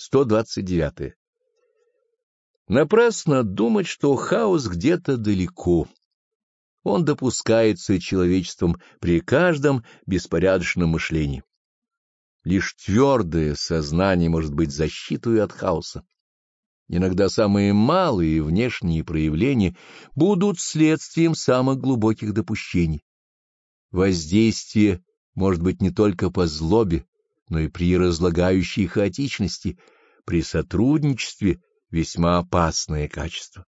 129. Напрасно думать, что хаос где-то далеко. Он допускается человечеством при каждом беспорядочном мышлении. Лишь твердое сознание может быть защитой от хаоса. Иногда самые малые внешние проявления будут следствием самых глубоких допущений. Воздействие может быть не только по злобе, но и при разлагающей хаотичности, при сотрудничестве весьма опасное качество.